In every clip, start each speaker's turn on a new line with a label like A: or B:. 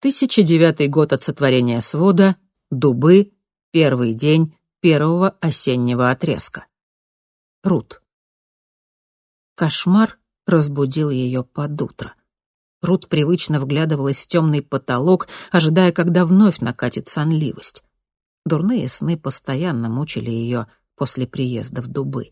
A: 1009 год от сотворения свода, дубы, первый день первого осеннего отрезка. Рут. Кошмар разбудил ее под утро. Рут привычно вглядывалась в темный потолок, ожидая, когда вновь накатит сонливость. Дурные сны постоянно мучили ее после приезда в дубы.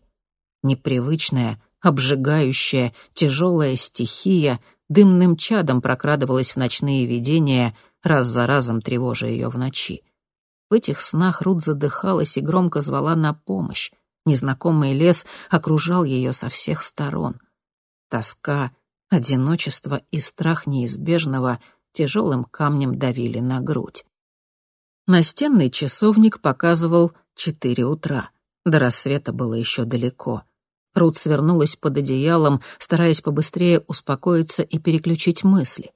A: Непривычная, обжигающая, тяжелая стихия дымным чадом прокрадывалась в ночные видения, раз за разом тревожа ее в ночи. В этих снах Рут задыхалась и громко звала на помощь. Незнакомый лес окружал ее со всех сторон. Тоска, одиночество и страх неизбежного тяжелым камнем давили на грудь. Настенный часовник показывал четыре утра. До рассвета было еще далеко. Рут свернулась под одеялом, стараясь побыстрее успокоиться и переключить мысли.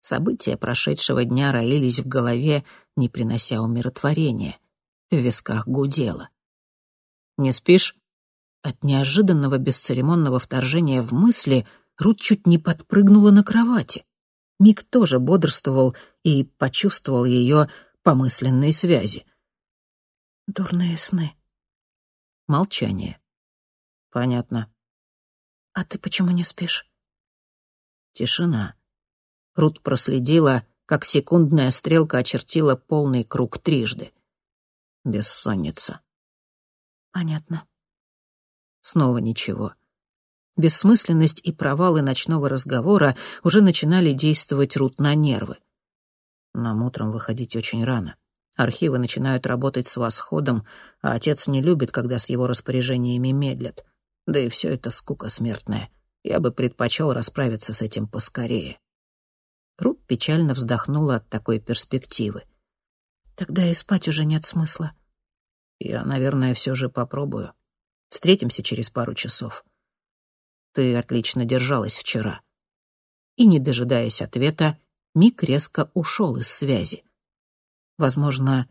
A: События прошедшего дня роились в голове, не принося умиротворения. В висках гудело. «Не спишь?» От неожиданного бесцеремонного вторжения в мысли Рут чуть не подпрыгнула на кровати. Мик тоже бодрствовал и почувствовал ее по мысленной связи. «Дурные сны». Молчание. «Понятно». «А ты почему не спишь?» Тишина. Рут проследила, как секундная стрелка очертила полный круг трижды. Бессонница. «Понятно». Снова ничего. Бессмысленность и провалы ночного разговора уже начинали действовать Рут на нервы. Нам утром выходить очень рано. Архивы начинают работать с восходом, а отец не любит, когда с его распоряжениями медлят. Да и все это скука смертная. Я бы предпочел расправиться с этим поскорее. Рут печально вздохнула от такой перспективы. «Тогда и спать уже нет смысла». «Я, наверное, все же попробую. Встретимся через пару часов. Ты отлично держалась вчера». И, не дожидаясь ответа, Мик резко ушел из связи. Возможно,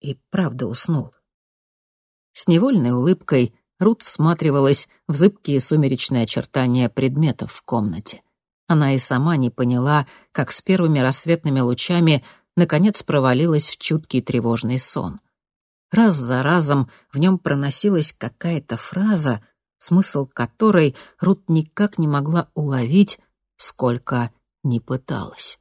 A: и правда уснул. С невольной улыбкой Рут всматривалась в зыбкие сумеречные очертания предметов в комнате. Она и сама не поняла, как с первыми рассветными лучами наконец провалилась в чуткий тревожный сон. Раз за разом в нем проносилась какая-то фраза, смысл которой Рут никак не могла уловить, сколько не пыталась.